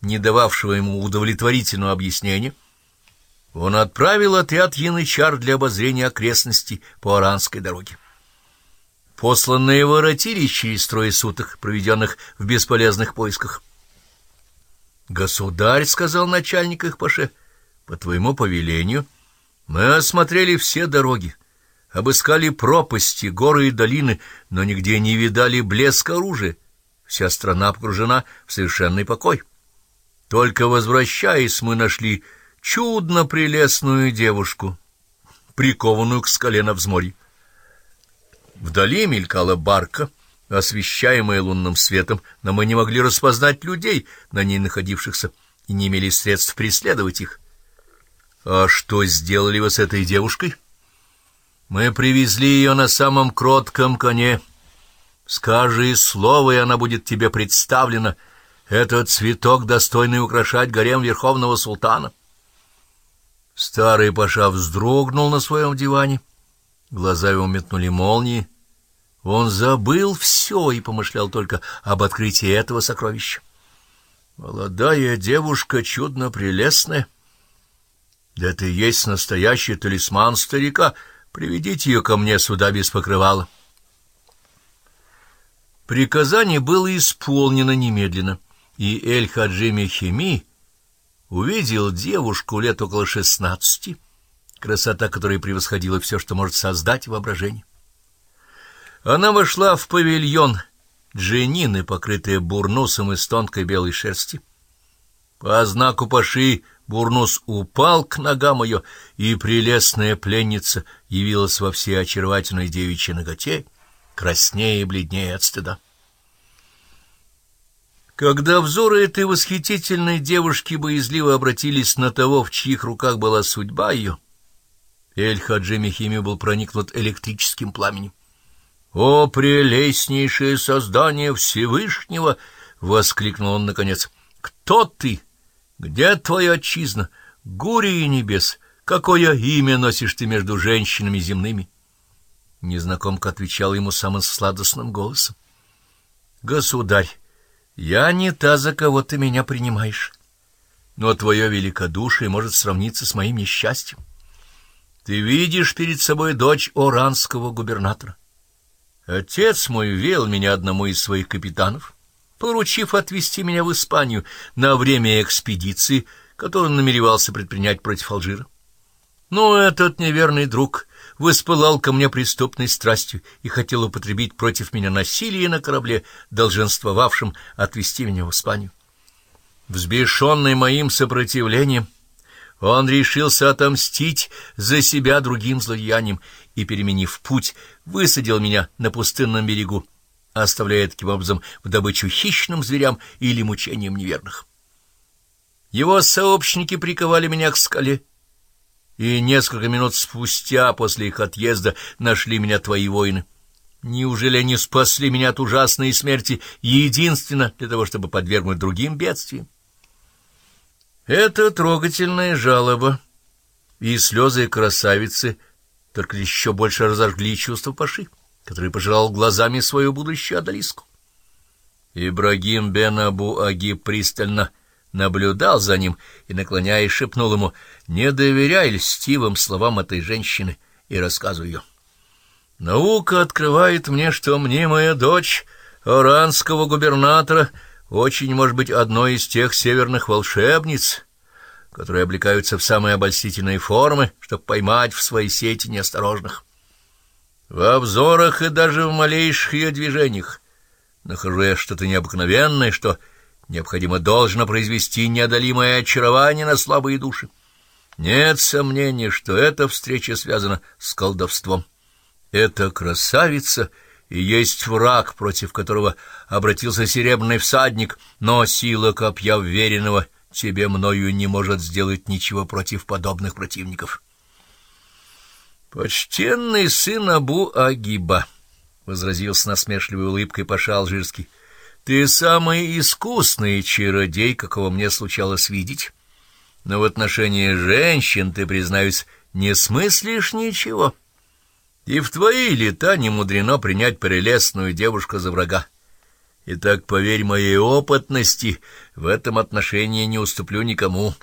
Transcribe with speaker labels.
Speaker 1: не дававшего ему удовлетворительного объяснения, он отправил отряд янычар для обозрения окрестностей по Оранской дороге. Посланные воротились через трое суток, проведенных в бесполезных поисках. «Государь», — сказал начальник их паше, — «по твоему повелению мы осмотрели все дороги, обыскали пропасти, горы и долины, но нигде не видали блеска оружия. Вся страна погружена в совершенный покой. Только возвращаясь, мы нашли чудно прелестную девушку, прикованную к скале на взморье. Вдали мелькала барка, освещаемая лунным светом, но мы не могли распознать людей, на ней находившихся, и не имели средств преследовать их. А что сделали вы с этой девушкой? Мы привезли ее на самом кротком коне. Скажи слово, и она будет тебе представлена. Этот цветок, достойный украшать гарем верховного султана. Старый паша вздрогнул на своем диване. Глаза его метнули молнии. Он забыл все и помышлял только об открытии этого сокровища. Молодая девушка чудно прелестная. Да и есть настоящий талисман старика. Приведите ее ко мне сюда без покрывала. Приказание было исполнено немедленно, и Эль-Хаджи Мехими увидел девушку лет около шестнадцати, красота которой превосходила все, что может создать воображение. Она вошла в павильон дженины, покрытая бурнусом из тонкой белой шерсти. По знаку Паши бурнус упал к ногам ее, и прелестная пленница явилась во всей очаровательной девичьей ноготе, краснее и бледнее от стыда. Когда взоры этой восхитительной девушки боязливо обратились на того, в чьих руках была судьба ее, Эль-Хаджи Мехими был проникнут электрическим пламенем. «О, прелестнейшее создание Всевышнего!» — воскликнул он наконец. «Кто ты? Где твоя отчизна? Гурии небес! Какое имя носишь ты между женщинами земными?» Незнакомка отвечала ему самым сладостным голосом. «Государь, я не та, за кого ты меня принимаешь, но твое великодушие может сравниться с моим несчастьем. Ты видишь перед собой дочь оранского губернатора. Отец мой вел меня одному из своих капитанов, поручив отвезти меня в Испанию на время экспедиции, которую он намеревался предпринять против Алжира. Но этот неверный друг воспылал ко мне преступной страстью и хотел употребить против меня насилие на корабле, долженствовавшем отвезти меня в Испанию. Взбешенный моим сопротивлением, он решился отомстить за себя другим злодеянием и, переменив путь, высадил меня на пустынном берегу, оставляя таким образом в добычу хищным зверям или мучениям неверных. Его сообщники приковали меня к скале, и несколько минут спустя после их отъезда нашли меня твои воины. Неужели они спасли меня от ужасной смерти единственно для того, чтобы подвергнуть другим бедствиям? Это трогательная жалоба, и слезы красавицы только еще больше разожгли чувство Паши, который пожелал глазами свою будущую Адалиску. Ибрагим бен Абу Агиб пристально наблюдал за ним и, наклоняясь, шепнул ему «Не доверяй льстивым словам этой женщины и рассказу ее». «Наука открывает мне, что мнимая дочь оранского губернатора очень может быть одной из тех северных волшебниц, которые облекаются в самые обольстительные формы, чтобы поймать в свои сети неосторожных. В обзорах и даже в малейших ее движениях нахожу я что-то необыкновенное, что необходимо должно произвести неодолимое очарование на слабые души. Нет сомнения, что эта встреча связана с колдовством. Эта красавица и есть враг, против которого обратился серебряный всадник, но сила копья вверенного тебе мною не может сделать ничего против подобных противников. Почтенный сын Абу Агиба, — возразил с насмешливой улыбкой Паша Алжирский, — ты самый искусный чародей, какого мне случалось видеть. Но в отношении женщин, ты, признаюсь, не смыслишь ничего. И в твои лета не мудрено принять прелестную девушку за врага. Итак, поверь моей опытности, в этом отношении не уступлю никому.